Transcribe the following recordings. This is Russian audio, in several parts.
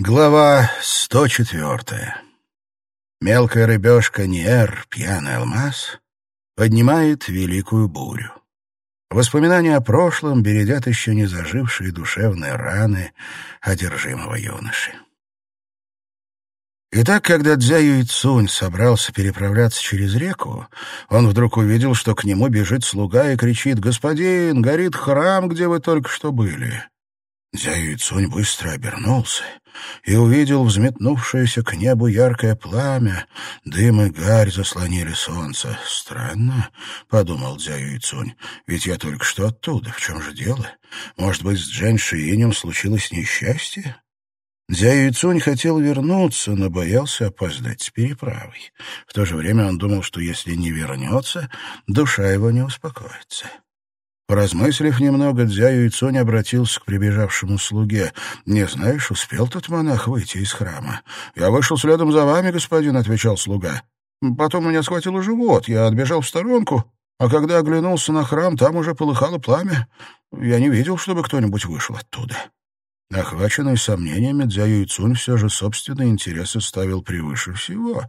Глава 104. Мелкая рыбешка Ниэр, пьяный алмаз, поднимает великую бурю. Воспоминания о прошлом бередят еще не зажившие душевные раны одержимого юноши. Итак, когда Дзяю Ицунь собрался переправляться через реку, он вдруг увидел, что к нему бежит слуга и кричит «Господин, горит храм, где вы только что были!» Дзяю Ицунь быстро обернулся и увидел взметнувшееся к небу яркое пламя. Дым и гарь заслонили солнце. «Странно», — подумал Дзяю Ицунь, — «ведь я только что оттуда. В чем же дело? Может быть, с Джань Шиинем случилось несчастье?» Дзяю Ицунь хотел вернуться, но боялся опоздать с переправой. В то же время он думал, что если не вернется, душа его не успокоится. Поразмыслив немного, Дзяю Ицунь обратился к прибежавшему слуге. «Не знаешь, успел тот монах выйти из храма?» «Я вышел следом за вами, господин», — отвечал слуга. «Потом меня схватило живот, я отбежал в сторонку, а когда оглянулся на храм, там уже полыхало пламя. Я не видел, чтобы кто-нибудь вышел оттуда». Охваченный сомнениями, Дзяю Ицунь все же собственные интересы ставил превыше всего.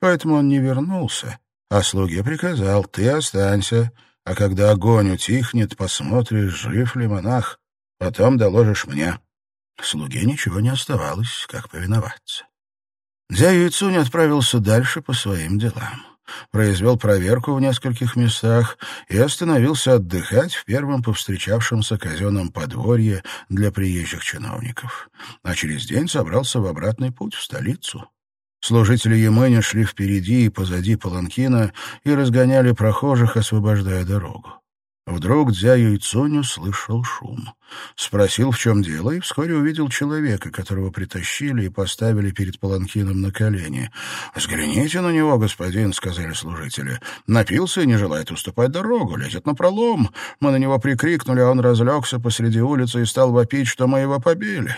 Поэтому он не вернулся, а слуге приказал «ты останься» а когда огонь утихнет, посмотришь, жив ли монах, потом доложишь мне». Слуге ничего не оставалось, как повиноваться. Дзя Юйцунь отправился дальше по своим делам. Произвел проверку в нескольких местах и остановился отдыхать в первом повстречавшемся казенном подворье для приезжих чиновников. А через день собрался в обратный путь в столицу. Служители Емэня шли впереди и позади паланкина и разгоняли прохожих, освобождая дорогу. Вдруг Дзя Юйцунь услышал шум. Спросил, в чем дело, и вскоре увидел человека, которого притащили и поставили перед паланкином на колени. «Взгляните на него, господин», — сказали служители. «Напился и не желает уступать дорогу, лезет на пролом. Мы на него прикрикнули, а он разлегся посреди улицы и стал вопить, что мы его побили».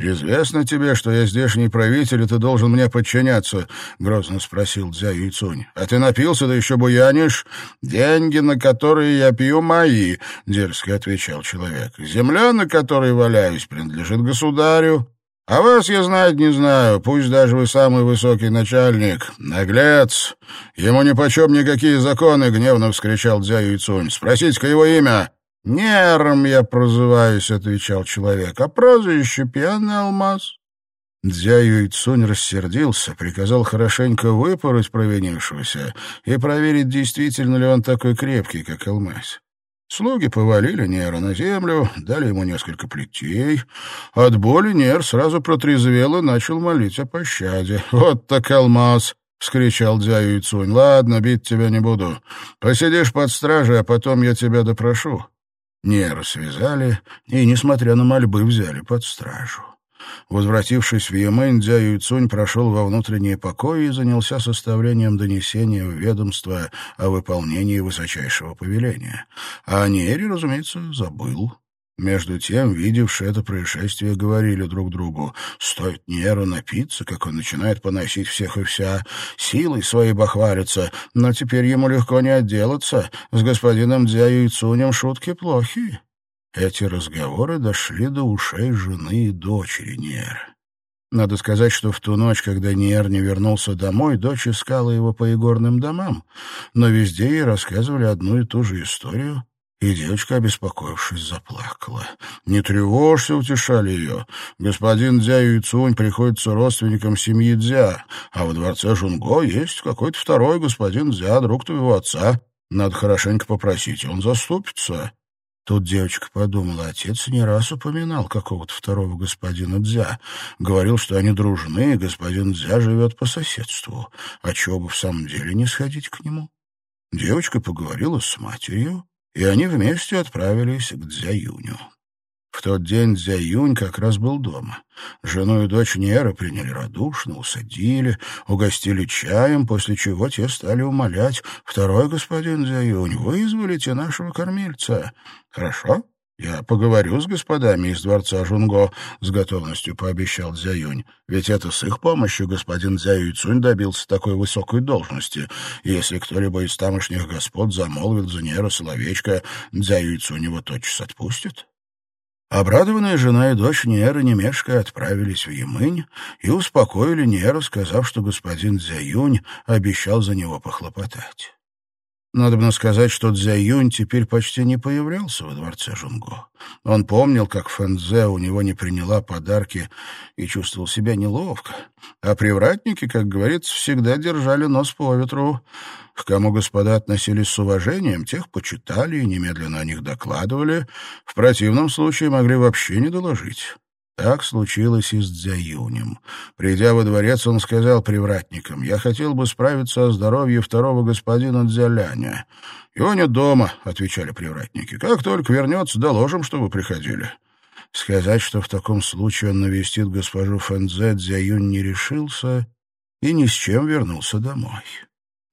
«Известно тебе, что я здешний правитель, и ты должен мне подчиняться?» — грозно спросил Дзя Юйцунь. «А ты напился, да еще буянишь? Деньги, на которые я пью, мои», — дерзко отвечал человек. «Земля, на которой валяюсь, принадлежит государю. А вас я знать не знаю, пусть даже вы самый высокий начальник. Наглец! Ему нипочем никакие законы!» — гневно вскричал Дзя Юйцунь. «Спросите-ка его имя!» «Нером я прозываюсь», — отвечал человек, — «а прозвище пьяный алмаз». Дзя Юйцунь рассердился, приказал хорошенько выпороть провинившегося и проверить, действительно ли он такой крепкий, как алмаз. Слуги повалили Нера на землю, дали ему несколько плетей. От боли Нер сразу протрезвел и начал молить о пощаде. «Вот так алмаз!» — вскричал Дзя Юйцунь. «Ладно, бить тебя не буду. Посидишь под стражей, а потом я тебя допрошу». Неру связали и, несмотря на мольбы, взяли под стражу. Возвратившись в Йемен, Дзя Юйцунь прошел во внутренние покои и занялся составлением донесения в ведомство о выполнении высочайшего повеления. А о Нере, разумеется, забыл. Между тем, видевшие это происшествие, говорили друг другу, «Стоит Неру напиться, как он начинает поносить всех и вся, силой своей бахвалится, но теперь ему легко не отделаться, с господином Дзяю и Цунем шутки плохи». Эти разговоры дошли до ушей жены и дочери Нера. Надо сказать, что в ту ночь, когда Ниер не вернулся домой, дочь искала его по игорным домам, но везде ей рассказывали одну и ту же историю, и девочка, обеспокоившись, заплакала. «Не тревожься», — утешали ее. «Господин Дзя Юйцунь приходится родственником семьи Дзя, а во дворце Жунго есть какой-то второй господин Дзя, друг твоего отца. Надо хорошенько попросить, он заступится». Тут девочка подумала, отец не раз упоминал какого-то второго господина Дзя. Говорил, что они дружны, и господин Дзя живет по соседству. А чего бы в самом деле не сходить к нему? Девочка поговорила с матерью, и они вместе отправились к Дзяюню. В тот день Дзяюнь как раз был дома. Жену и дочь Нера приняли радушно, усадили, угостили чаем, после чего те стали умолять. «Второй господин Дзяюнь, вызволите нашего кормильца». «Хорошо, «Я поговорю с господами из дворца Жунго», — с готовностью пообещал Дзяюнь. «Ведь это с их помощью господин Дзяюй Цунь добился такой высокой должности. Если кто-либо из тамошних господ замолвит за Нера словечко, Дзяюй Цунь его тотчас отпустит». Обрадованная жена и дочь Нера немешко отправились в Ямынь и успокоили Нера, сказав, что господин Дзяюнь обещал за него похлопотать. Надо сказать, что Цзяюнь теперь почти не появлялся во дворце Жунго. Он помнил, как Фэнзе у него не приняла подарки и чувствовал себя неловко. А привратники, как говорится, всегда держали нос по ветру. К кому господа относились с уважением, тех почитали и немедленно о них докладывали. В противном случае могли вообще не доложить. Так случилось и с Дзяюнем. Придя во дворец, он сказал привратникам, «Я хотел бы справиться о здоровье второго господина Дзяляня». «Его нет дома», — отвечали привратники. «Как только вернется, доложим, что вы приходили». Сказать, что в таком случае он навестит госпожу Фэнзе, Дзяюнь не решился и ни с чем вернулся домой.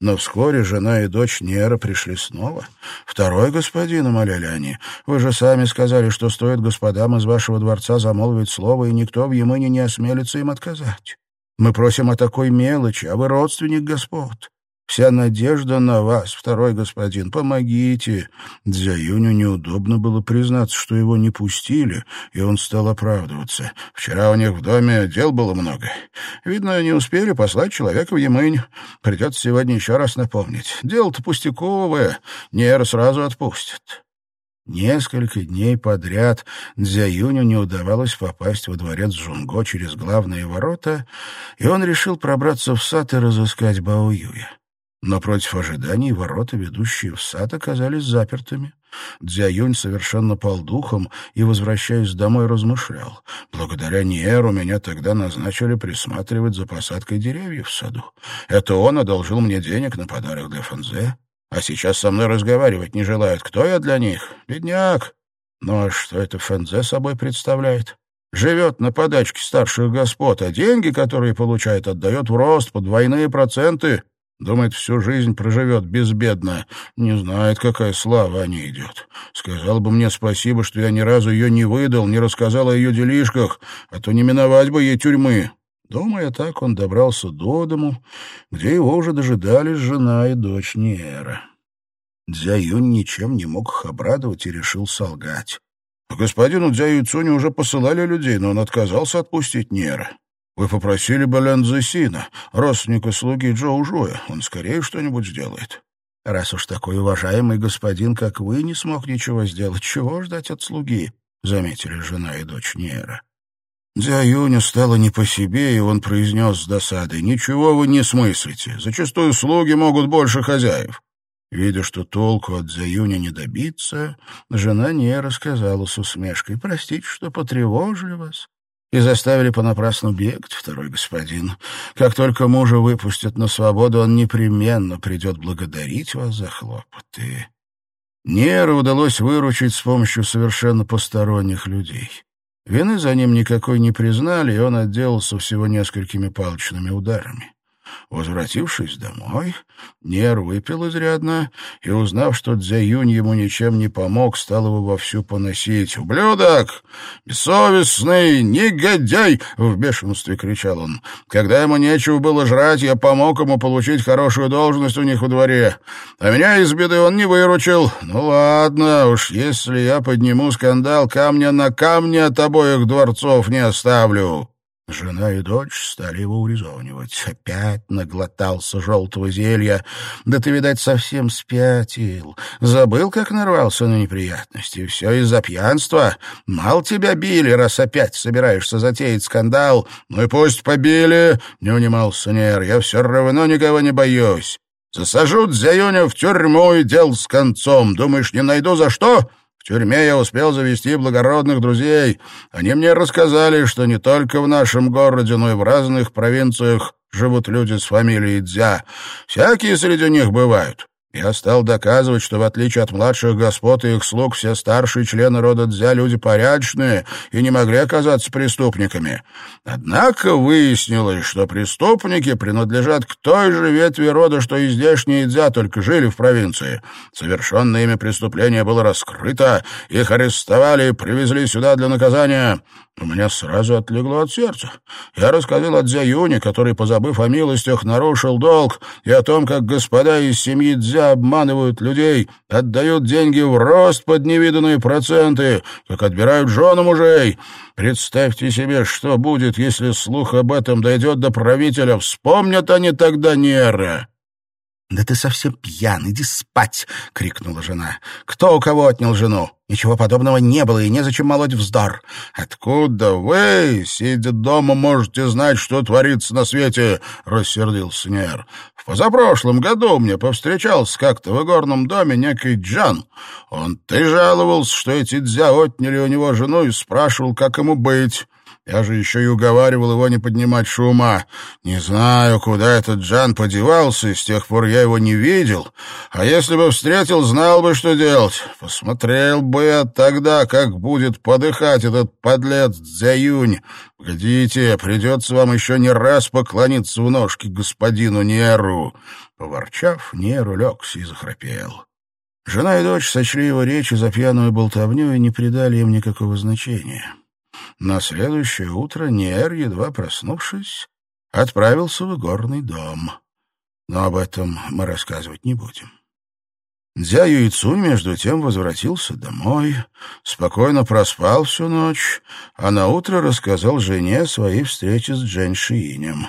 Но вскоре жена и дочь Нера пришли снова. «Второй господин», — умоляли они, — «вы же сами сказали, что стоит господам из вашего дворца замолвить слово, и никто в Ямыне не осмелится им отказать. Мы просим о такой мелочи, а вы родственник господ. Вся надежда на вас, второй господин. Помогите. Дзяюню неудобно было признаться, что его не пустили, и он стал оправдываться. Вчера у них в доме дел было много. Видно, не успели послать человека в Ямынь. Придется сегодня еще раз напомнить. Дело-то пустяковое, Нера сразу отпустят. Несколько дней подряд Дзяюню не удавалось попасть во дворец Жунго через главные ворота, и он решил пробраться в сад и разыскать Бао Юя. Но против ожиданий ворота, ведущие в сад, оказались запертыми. Дзяюнь совершенно пал духом и, возвращаясь домой, размышлял. Благодаря Ниэру меня тогда назначили присматривать за посадкой деревьев в саду. Это он одолжил мне денег на подарок для Фанзе, а сейчас со мной разговаривать не желает. Кто я для них? Бедняк. Ну а что это Фэнзе собой представляет? Живет на подачке старших господ, а деньги, которые получает, отдает в рост под двойные проценты — Думает, всю жизнь проживет безбедно. Не знает, какая слава о ней идет. Сказал бы мне спасибо, что я ни разу ее не выдал, не рассказал о ее делишках, а то не миновать бы ей тюрьмы. Думая так, он добрался до дому, где его уже дожидались жена и дочь Ниэра. Дзяюнь ничем не мог их обрадовать и решил солгать. Господину Дзяю Цуню уже посылали людей, но он отказался отпустить Нера. Вы попросили бы Лэн Сина, родственника слуги Джоу Жуя. Он скорее что-нибудь сделает. Раз уж такой уважаемый господин, как вы, не смог ничего сделать, чего ждать от слуги? Заметили жена и дочь Нера. Дзяюню стало не по себе, и он произнес с досадой, «Ничего вы не смыслите. Зачастую слуги могут больше хозяев». Видя, что толку от Дзяюня не добиться, жена не рассказала с усмешкой, «Простите, что потревожили вас и заставили понапрасну бегать, второй господин. Как только мужа выпустят на свободу, он непременно придет благодарить вас за хлопоты. Нера удалось выручить с помощью совершенно посторонних людей. Вины за ним никакой не признали, и он отделался всего несколькими палочными ударами. Возвратившись домой, Нер выпил изрядно и, узнав, что Дзяюнь ему ничем не помог, стал его вовсю поносить. «Ублюдок! Бессовестный! Негодяй!» — в бешенстве кричал он. «Когда ему нечего было жрать, я помог ему получить хорошую должность у них во дворе. А меня из беды он не выручил. Ну ладно уж, если я подниму скандал, камня на камне от обоих дворцов не оставлю». Жена и дочь стали его урезонивать. Опять наглотался желтого зелья. Да ты, видать, совсем спятил. Забыл, как нарвался на неприятности. Все из-за пьянства. Мал тебя били, раз опять собираешься затеять скандал. Ну и пусть побили, — не унимался Нер. Я все равно никого не боюсь. Засажут Заюня в тюрьму и дел с концом. Думаешь, не найду за что? В тюрьме я успел завести благородных друзей. Они мне рассказали, что не только в нашем городе, но и в разных провинциях живут люди с фамилией Дзя. Всякие среди них бывают. Я стал доказывать, что в отличие от младших господ и их слуг, все старшие члены рода Дзя люди порядочные и не могли оказаться преступниками. Однако выяснилось, что преступники принадлежат к той же ветви рода, что и здешние Дзя, только жили в провинции. Совершенное ими преступление было раскрыто, их арестовали и привезли сюда для наказания. У меня сразу отлегло от сердца. Я рассказал о Дзя Юне, который, позабыв о милостях, нарушил долг, и о том, как господа из семьи Дзя обманывают людей, отдают деньги в рост под невиданные проценты, как отбирают жены мужей. Представьте себе, что будет, если слух об этом дойдет до правителя. Вспомнят они тогда Нера. «Да ты совсем пьян, иди спать!» — крикнула жена. «Кто у кого отнял жену? Ничего подобного не было, и незачем молоть вздор». «Откуда вы, сидя дома, можете знать, что творится на свете?» — рассердился Нер. «В позапрошлом году мне повстречался как-то в игорном доме некий Джан. Он ты жаловался, что эти дзя отняли у него жену и спрашивал, как ему быть». Я же еще и уговаривал его не поднимать шума. Не знаю, куда этот Джан подевался, и с тех пор я его не видел. А если бы встретил, знал бы, что делать. Посмотрел бы я тогда, как будет подыхать этот подлец Дзяюнь. Погодите, придется вам еще не раз поклониться в ножки господину Неру. Поворчав, Неру легся и захрапел. Жена и дочь сочли его речи за пьяную болтовню и не придали им никакого значения. На следующее утро Ниэр, едва проснувшись, отправился в горный дом. Но об этом мы рассказывать не будем. Дзя Юйцунь, между тем, возвратился домой, спокойно проспал всю ночь, а наутро рассказал жене о своей встрече с Джен Шиинем.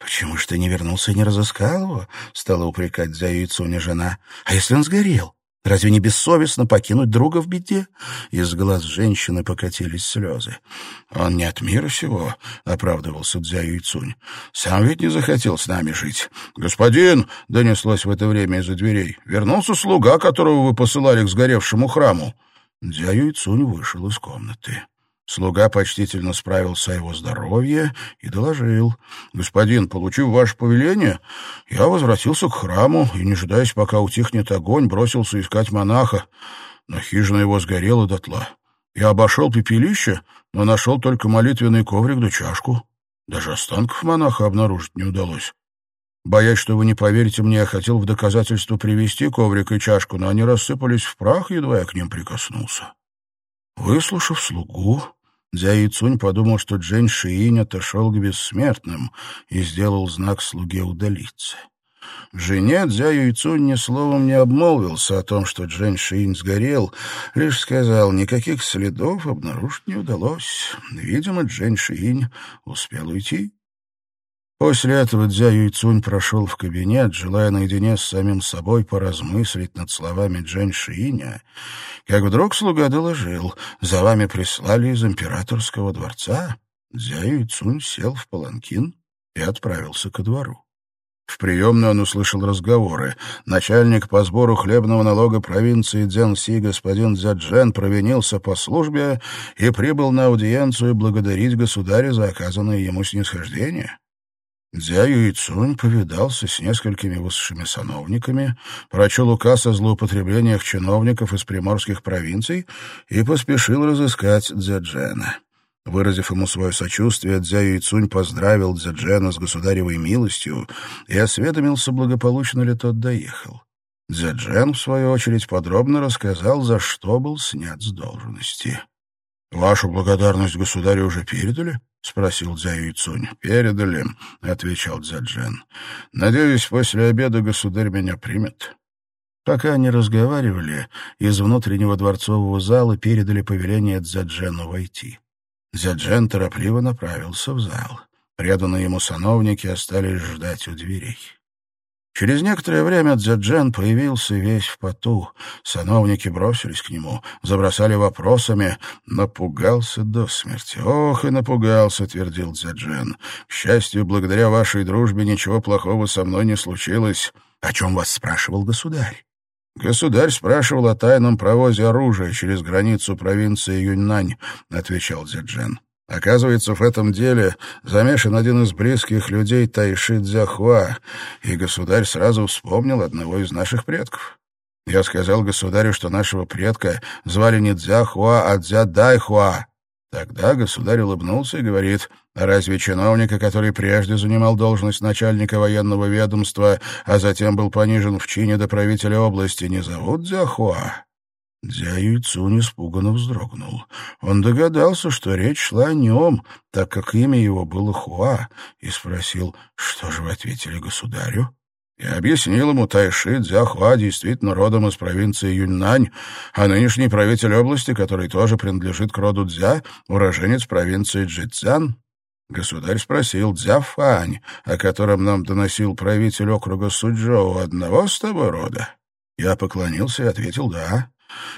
«Почему ж ты не вернулся и не разыскал его?» — стала упрекать Дзя Юйцуня жена. «А если он сгорел? Разве не бессовестно покинуть друга в беде? Из глаз женщины покатились слезы. Он не от мира сего, — оправдывался Дзя Юйцунь. Сам ведь не захотел с нами жить. Господин, — донеслось в это время из-за дверей, — вернулся слуга, которого вы посылали к сгоревшему храму. Дзя Юйцунь вышел из комнаты. Слуга почтительно справился о его здоровье и доложил. «Господин, получив ваше повеление, я возвратился к храму и, не ждаясь, пока утихнет огонь, бросился искать монаха. Но хижина его сгорела дотла. Я обошел пепелище, но нашел только молитвенный коврик да чашку. Даже останков монаха обнаружить не удалось. Боясь, что вы не поверите мне, я хотел в доказательство привести коврик и чашку, но они рассыпались в прах, едва я к ним прикоснулся». Выслушав слугу, Дзя Цунь подумал, что Джен Шиинь отошел к бессмертным и сделал знак слуге удалиться. Жене Дзя Юйцунь ни словом не обмолвился о том, что Джен Шиинь сгорел, лишь сказал, никаких следов обнаружить не удалось. Видимо, Джен Шиинь успел уйти. После этого Дзя Юйцунь прошел в кабинет, желая наедине с самим собой поразмыслить над словами Джен Шииня, как вдруг слуга доложил, за вами прислали из императорского дворца. Дзя Юйцунь сел в паланкин и отправился ко двору. В приемной он услышал разговоры. Начальник по сбору хлебного налога провинции Дзянси господин Дзяджен провинился по службе и прибыл на аудиенцию благодарить государя за оказанное ему снисхождение. Дзя Юйцунь повидался с несколькими высшими сановниками, прочел указ о злоупотреблениях чиновников из приморских провинций и поспешил разыскать Дзяджена. Выразив ему свое сочувствие, Дзя Юйцунь поздравил Дзяджена с государевой милостью и осведомился, благополучно ли тот доехал. Дзяджен, в свою очередь, подробно рассказал, за что был снят с должности. «Вашу благодарность государю уже передали?» — спросил Дзя Цунь. «Передали», — отвечал Дзяджен. «Надеюсь, после обеда государь меня примет». Пока они разговаривали, из внутреннего дворцового зала передали повеление Дзяджену войти. Дзяджен торопливо направился в зал. Преданные ему сановники остались ждать у дверей. Через некоторое время Дзяджен появился весь в поту. Сановники бросились к нему, забросали вопросами. Напугался до смерти. «Ох, и напугался», — твердил Дзяджен. «К счастью, благодаря вашей дружбе ничего плохого со мной не случилось». «О чем вас спрашивал государь?» «Государь спрашивал о тайном провозе оружия через границу провинции Юньнань», — отвечал Дзяджен. Оказывается, в этом деле замешан один из близких людей Тайши Дзяхуа, и государь сразу вспомнил одного из наших предков. Я сказал государю, что нашего предка звали не Дзяхуа, а Дзядайхуа. Тогда государь улыбнулся и говорит, «А разве чиновника, который прежде занимал должность начальника военного ведомства, а затем был понижен в чине до правителя области, не зовут Дзяхуа?» Дзя Юйцун испуганно вздрогнул. Он догадался, что речь шла о нем, так как имя его было Хуа, и спросил, что же вы ответили государю? Я объяснил ему, Тайши Дзяхуа действительно родом из провинции Юньнань, а нынешний правитель области, который тоже принадлежит к роду Дзя, уроженец провинции Джицзян. Государь спросил Дзяфань, о котором нам доносил правитель округа Суджоу, одного с тобой рода? Я поклонился и ответил «да».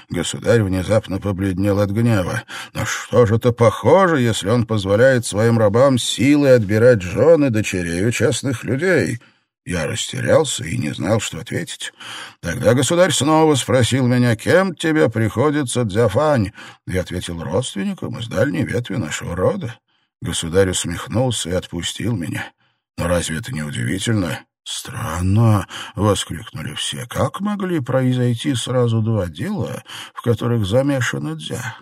Государь внезапно побледнел от гнева. Но что же это похоже, если он позволяет своим рабам силой отбирать жены дочерей у частных людей? Я растерялся и не знал, что ответить. Тогда государь снова спросил меня, кем тебе приходится Дзяфань. Я ответил родственником из дальней ветви нашего рода. Государь усмехнулся и отпустил меня. Но разве это не удивительно? «Странно!» — воскликнули все. «Как могли произойти сразу два дела, в которых замешана Дзя?»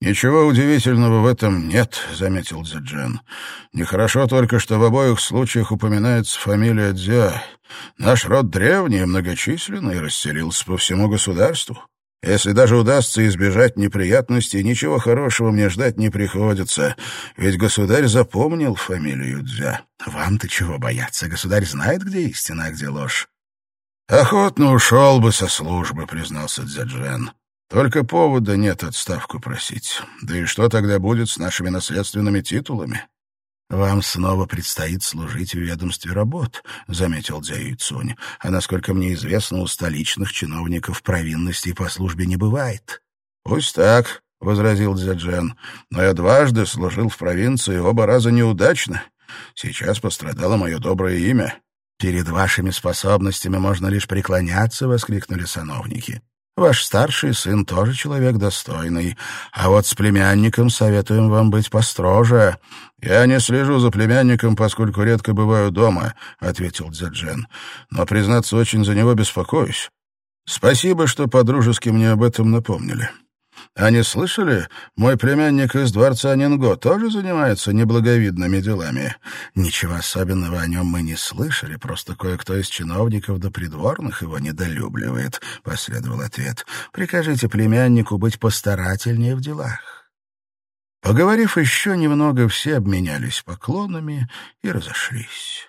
«Ничего удивительного в этом нет», — заметил Дзяджен. «Нехорошо только, что в обоих случаях упоминается фамилия Дзя. Наш род древний, многочисленный расселился по всему государству. Если даже удастся избежать неприятностей, ничего хорошего мне ждать не приходится, ведь государь запомнил фамилию Дзя. Вам-то чего бояться? Государь знает, где истина, а где ложь». «Охотно ушел бы со службы», — признался Дзяджен. Только повода нет отставку просить. Да и что тогда будет с нашими наследственными титулами? «Вам снова предстоит служить в ведомстве работ», — заметил Дзя Цунь. «А насколько мне известно, у столичных чиновников провинностей по службе не бывает». «Пусть так», — возразил Дзяджен. «Но я дважды служил в провинции, оба раза неудачно. Сейчас пострадало мое доброе имя». «Перед вашими способностями можно лишь преклоняться», — воскликнули сановники. Ваш старший сын тоже человек достойный, а вот с племянником советуем вам быть построже. Я не слежу за племянником, поскольку редко бываю дома, ответил Дзяджен. Но признаться, очень за него беспокоюсь. Спасибо, что по-дружески мне об этом напомнили. А не слышали? Мой племянник из дворца Нинго тоже занимается неблаговидными делами. Ничего особенного о нем мы не слышали, просто кое-кто из чиновников до придворных его недолюбливает, — последовал ответ. Прикажите племяннику быть постарательнее в делах. Поговорив еще немного, все обменялись поклонами и разошлись.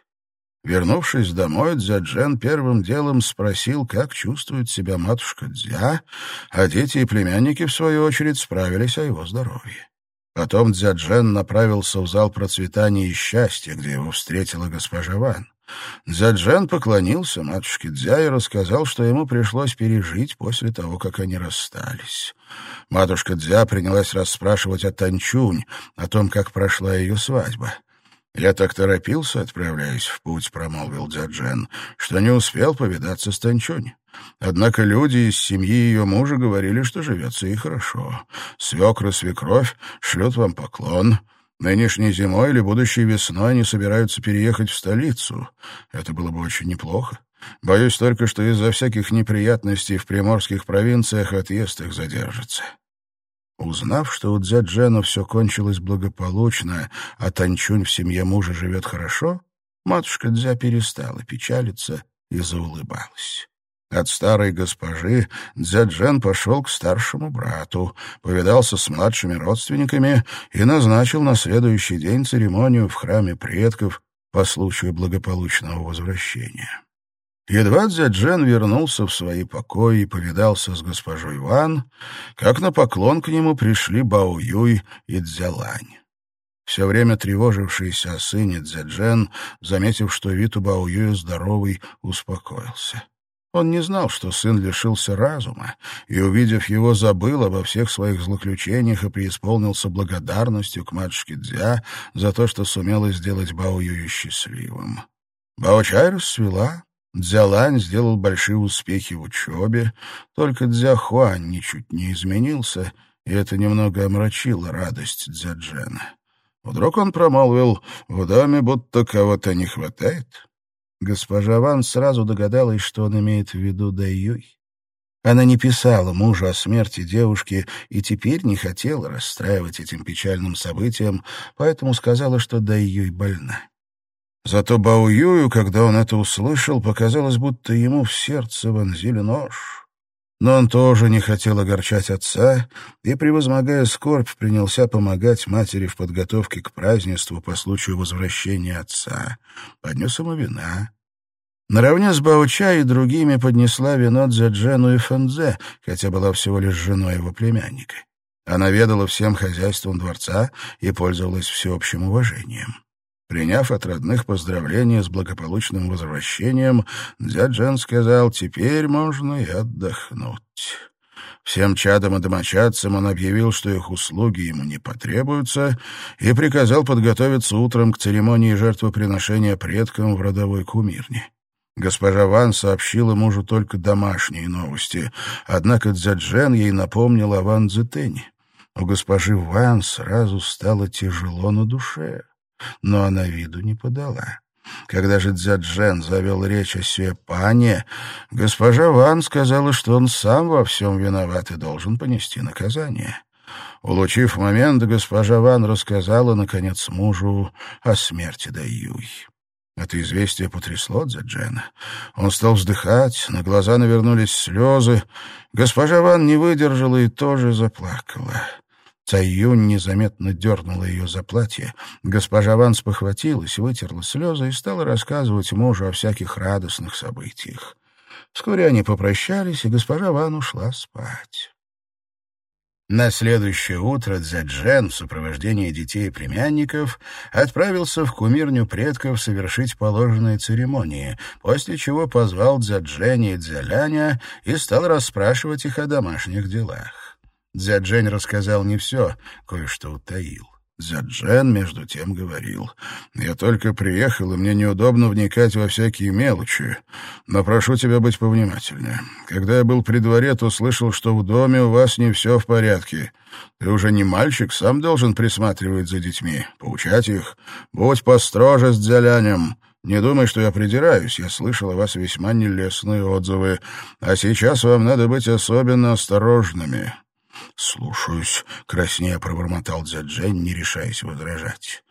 Вернувшись домой, Дзяджен первым делом спросил, как чувствует себя матушка Дзя, а дети и племянники, в свою очередь, справились о его здоровье. Потом Дзяджен направился в зал процветания и счастья, где его встретила госпожа Ван. Дзяджен поклонился матушке Дзя и рассказал, что ему пришлось пережить после того, как они расстались. Матушка Дзя принялась расспрашивать о Танчунь, о том, как прошла ее свадьба. «Я так торопился, отправляясь в путь», — промолвил Дзяджен, «что не успел повидаться с Танчунь. Однако люди из семьи ее мужа говорили, что живется ей хорошо. Свекр свекровь шлют вам поклон». Нынешней зимой или будущей весной они собираются переехать в столицу. Это было бы очень неплохо. Боюсь только, что из-за всяких неприятностей в приморских провинциях отъезд их задержится. Узнав, что у Дзяджена все кончилось благополучно, а Танчунь в семье мужа живет хорошо, матушка Дзя перестала печалиться и заулыбалась. От старой госпожи Дзяджен пошел к старшему брату, повидался с младшими родственниками и назначил на следующий день церемонию в храме предков по случаю благополучного возвращения. Едва Дзяджен вернулся в свои покои и повидался с госпожой Ван, как на поклон к нему пришли Бао Юй и Дзялань. Все время тревожившийся о сыне Дзяджен, заметив, что вид у Бао Юя здоровый, успокоился. Он не знал, что сын лишился разума, и, увидев его, забыл обо всех своих злоключениях и преисполнился благодарностью к матушке Дзя за то, что сумела сделать Бао Юю счастливым. Бао Чай расцвела, Дзялань сделал большие успехи в учебе, только Дзяхуань ничуть не изменился, и это немного омрачило радость Дзяджена. Вдруг он промолвил, в доме будто кого-то не хватает. Госпожа Ван сразу догадалась, что он имеет в виду Дайюй. Она не писала мужу о смерти девушки и теперь не хотела расстраивать этим печальным событием, поэтому сказала, что Дайюй больна. Зато Баоюю, когда он это услышал, показалось, будто ему в сердце вонзили нож. Но он тоже не хотел огорчать отца и, превозмогая скорбь, принялся помогать матери в подготовке к празднеству по случаю возвращения отца. Поднес ему вина. Наравне с Бауча и другими поднесла вино Дзяджену и Фэнзе, хотя была всего лишь женой его племянника. Она ведала всем хозяйством дворца и пользовалась всеобщим уважением. Приняв от родных поздравления с благополучным возвращением, Дзяджен сказал, «Теперь можно и отдохнуть». Всем чадам и домочадцам он объявил, что их услуги ему не потребуются, и приказал подготовиться утром к церемонии жертвоприношения предкам в родовой кумирне. Госпожа Ван сообщила мужу только домашние новости, однако Дзяджен ей напомнил о Ван Цзэтэне. У госпожи Ван сразу стало тяжело на душе, но она виду не подала. Когда же Дзяджен завел речь о Сюэпане, госпожа Ван сказала, что он сам во всем виноват и должен понести наказание. Улучив момент, госпожа Ван рассказала, наконец, мужу о смерти Даюй. Это известие потрясло Дзяджена. Он стал вздыхать, на глаза навернулись слезы. Госпожа Ван не выдержала и тоже заплакала. Цаюнь незаметно дернула ее за платье. Госпожа Ван спохватилась, вытерла слезы и стала рассказывать мужу о всяких радостных событиях. Вскоре они попрощались, и госпожа Ван ушла спать. На следующее утро Дзяджен в сопровождении детей и племянников отправился в кумирню предков совершить положенные церемонии, после чего позвал Дзядженя и Дзяляня и стал расспрашивать их о домашних делах. Дзяджень рассказал не все, кое-что утаил. Дзяджен, между тем, говорил, «Я только приехал, и мне неудобно вникать во всякие мелочи, но прошу тебя быть повнимательнее. Когда я был при дворе, то слышал, что в доме у вас не все в порядке. Ты уже не мальчик, сам должен присматривать за детьми, поучать их. Будь построже с дзялянем». Не думай, что я придираюсь. Я слышал о вас весьма нелестные отзывы. А сейчас вам надо быть особенно осторожными. «Слушаюсь», — краснея пробормотал Дзяджен, не решаясь возражать.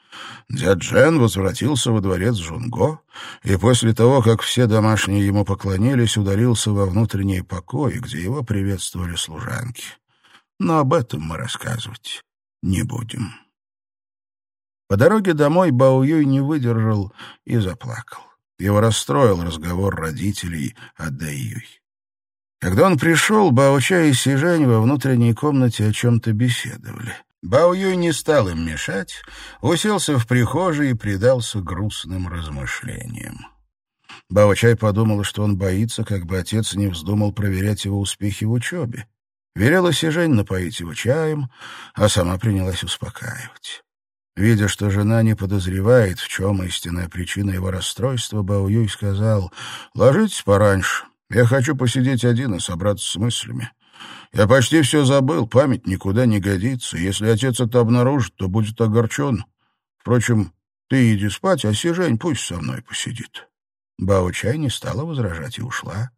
Дзяджен возвратился во дворец Жунго и после того, как все домашние ему поклонились, удалился во внутренние покои, где его приветствовали служанки. Но об этом мы рассказывать не будем. По дороге домой Бао Юй не выдержал и заплакал. Его расстроил разговор родителей о Дэйюй. Когда он пришел, Бао-Ча и Сижень во внутренней комнате о чем-то беседовали. Бао Юй не стал им мешать, уселся в прихожей и предался грустным размышлениям. Бао Чай подумала, что он боится, как бы отец не вздумал проверять его успехи в учебе. Велела Сижень напоить его чаем, а сама принялась успокаивать. Видя, что жена не подозревает, в чем истинная причина его расстройства, Бао Юй сказал, «Ложитесь пораньше, я хочу посидеть один и собраться с мыслями. Я почти все забыл, память никуда не годится. Если отец это обнаружит, то будет огорчен. Впрочем, ты иди спать, а Сижень пусть со мной посидит». Бао Чай не стала возражать и ушла.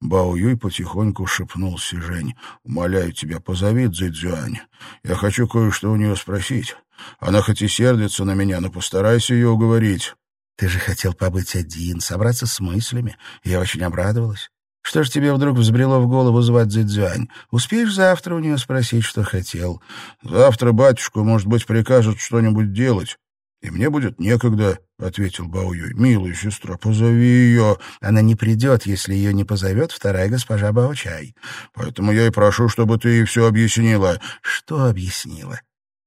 Бао Юй потихоньку шепнул Сижень. «Умоляю тебя, позови Цзэцзюань. Я хочу кое-что у нее спросить. Она хоть и сердится на меня, но постарайся ее уговорить». «Ты же хотел побыть один, собраться с мыслями. Я очень обрадовалась. Что ж тебе вдруг взбрело в голову звать Цзэцзюань? Успеешь завтра у нее спросить, что хотел? Завтра батюшка, может быть, прикажет что-нибудь делать. И мне будет некогда, — ответил Бао Юй. Милая сестра, позови ее. Она не придет, если ее не позовет вторая госпожа Бао Чай. Поэтому я и прошу, чтобы ты ей все объяснила. Что объяснила?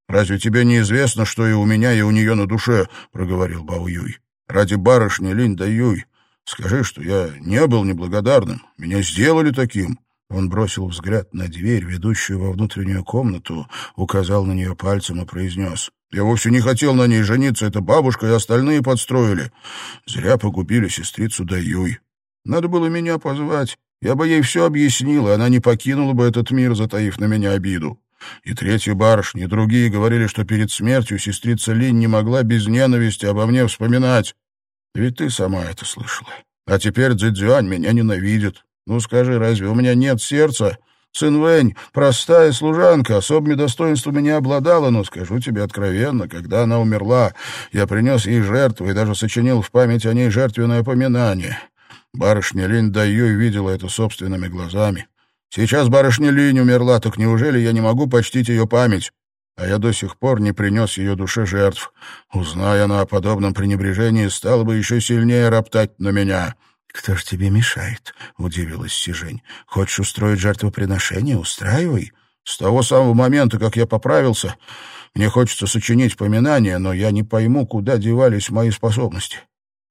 Разве тебе неизвестно, что и у меня, и у нее на душе? — проговорил Бао Юй. Ради барышни Линь да Юй Скажи, что я не был неблагодарным. Меня сделали таким». Он бросил взгляд на дверь, ведущую во внутреннюю комнату, указал на нее пальцем и произнес. «Я вовсе не хотел на ней жениться. Это бабушка и остальные подстроили. Зря погубили сестрицу Даюй. Надо было меня позвать. Я бы ей все объяснил, и она не покинула бы этот мир, затаив на меня обиду. И третья барышня, и другие говорили, что перед смертью сестрица Линь не могла без ненависти обо мне вспоминать. Ведь ты сама это слышала. А теперь Цзэцзюань меня ненавидит. Ну скажи, разве у меня нет сердца? Сын Вэнь, простая служанка, особыми достоинствами не обладала, но скажу тебе откровенно, когда она умерла, я принес ей жертву и даже сочинил в память о ней жертвенное поминание. Барышня Линь Даюй видела это собственными глазами. Сейчас барышня Линь умерла, так неужели я не могу почтить ее память? А я до сих пор не принес ее душе жертв. Узная она о подобном пренебрежении, стала бы еще сильнее роптать на меня. «Кто ж тебе мешает?» — удивилась Сижень. «Хочешь устроить жертвоприношение? Устраивай». «С того самого момента, как я поправился, мне хочется сочинить поминание, но я не пойму, куда девались мои способности.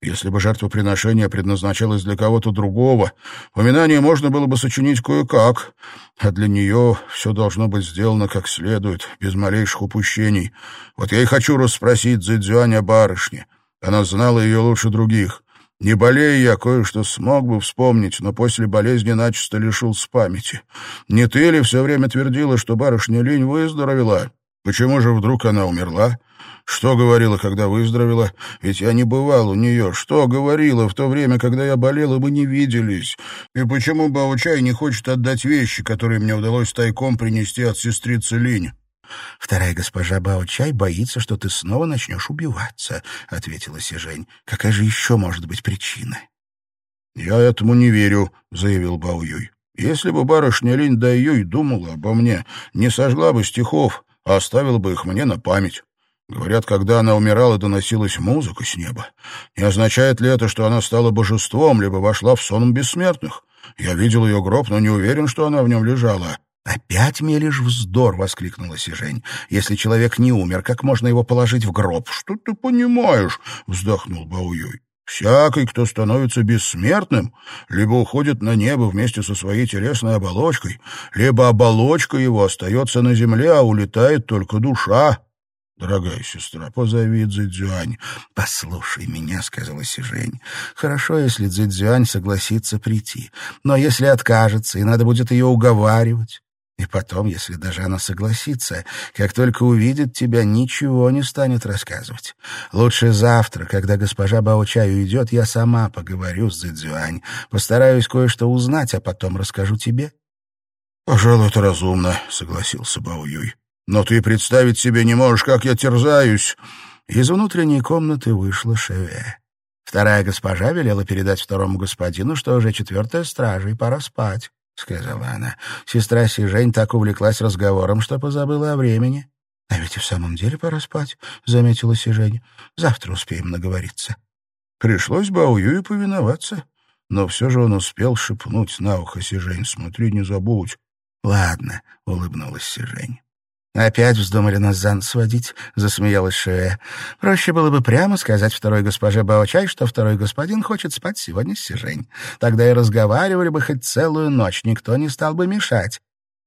Если бы жертвоприношение предназначалось для кого-то другого, поминание можно было бы сочинить кое-как, а для нее все должно быть сделано как следует, без малейших упущений. Вот я и хочу расспросить Цзэцзюань о барышне. Она знала ее лучше других. Не болея я, кое-что смог бы вспомнить, но после болезни начисто лишился памяти. Не ты ли все время твердила, что барышня Линь выздоровела? Почему же вдруг она умерла? Что говорила, когда выздоровела? Ведь я не бывал у нее. Что говорила в то время, когда я болел, и мы не виделись? И почему Баучай не хочет отдать вещи, которые мне удалось тайком принести от сестрицы Линь? «Вторая госпожа Бао-Чай боится, что ты снова начнешь убиваться», — ответила Сижень. «Какая же еще может быть причина?» «Я этому не верю», — заявил Бао-Юй. «Если бы барышня Линь Дай-Юй думала обо мне, не сожгла бы стихов, а оставила бы их мне на память. Говорят, когда она умирала, доносилась музыка с неба. Не означает ли это, что она стала божеством, либо вошла в сон бессмертных? Я видел ее гроб, но не уверен, что она в нем лежала. «Опять мелешь вздор!» — воскликнула Сижень. «Если человек не умер, как можно его положить в гроб?» «Что ты понимаешь?» — вздохнул Бауюй. «Всякий, кто становится бессмертным, либо уходит на небо вместе со своей телесной оболочкой, либо оболочка его остается на земле, а улетает только душа. «Дорогая сестра, позови Цзэцзюань». «Послушай меня», — сказала Сижень. «Хорошо, если Цзэцзюань согласится прийти. Но если откажется, и надо будет ее уговаривать, и потом, если даже она согласится, как только увидит тебя, ничего не станет рассказывать. Лучше завтра, когда госпожа Баочай уйдет, я сама поговорю с Цзэцзюань, постараюсь кое-что узнать, а потом расскажу тебе». «Пожалуй, это разумно», — согласился Бао Юй. «Но ты представить себе не можешь, как я терзаюсь». Из внутренней комнаты вышла Шеве. Вторая госпожа велела передать второму господину, что уже четвертая стража, и пора спать. — сказала она. Сестра Сижень так увлеклась разговором, что позабыла о времени. — А ведь и в самом деле пора спать, — заметила Сижень. — Завтра успеем наговориться. Пришлось Баую и повиноваться. Но все же он успел шепнуть на ухо Сижень. «Смотри, не забудь». «Ладно», — улыбнулась Сижень. «Опять вздумали нас за нос водить?» — засмеялась Шея. «Проще было бы прямо сказать второй госпоже Баочай, что второй господин хочет спать сегодня с Сижень. Тогда и разговаривали бы хоть целую ночь, никто не стал бы мешать».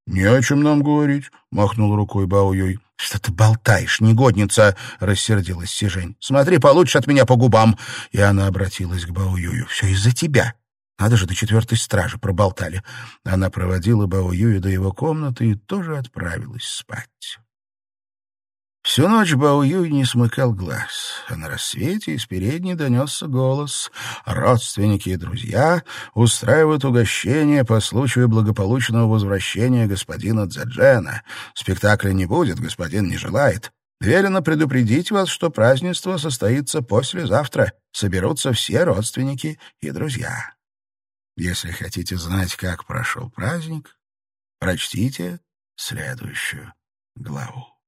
«Не о чем нам говорить», — махнул рукой Баоюй. «Что ты болтаешь, негодница?» — рассердилась Сижень. «Смотри получше от меня по губам!» И она обратилась к Баоюю. «Все из-за тебя. Надо же, до четвертой стражи проболтали. Она проводила Бао Юя до его комнаты и тоже отправилась спать. Всю ночь Бао Юй не смыкал глаз, а на рассвете из передней донесся голос. Родственники и друзья устраивают угощение по случаю благополучного возвращения господина Дзаджена. Спектакля не будет, господин не желает. Велено предупредить вас, что празднество состоится послезавтра. Соберутся все родственники и друзья. Если хотите знать, как прошел праздник, прочтите следующую главу.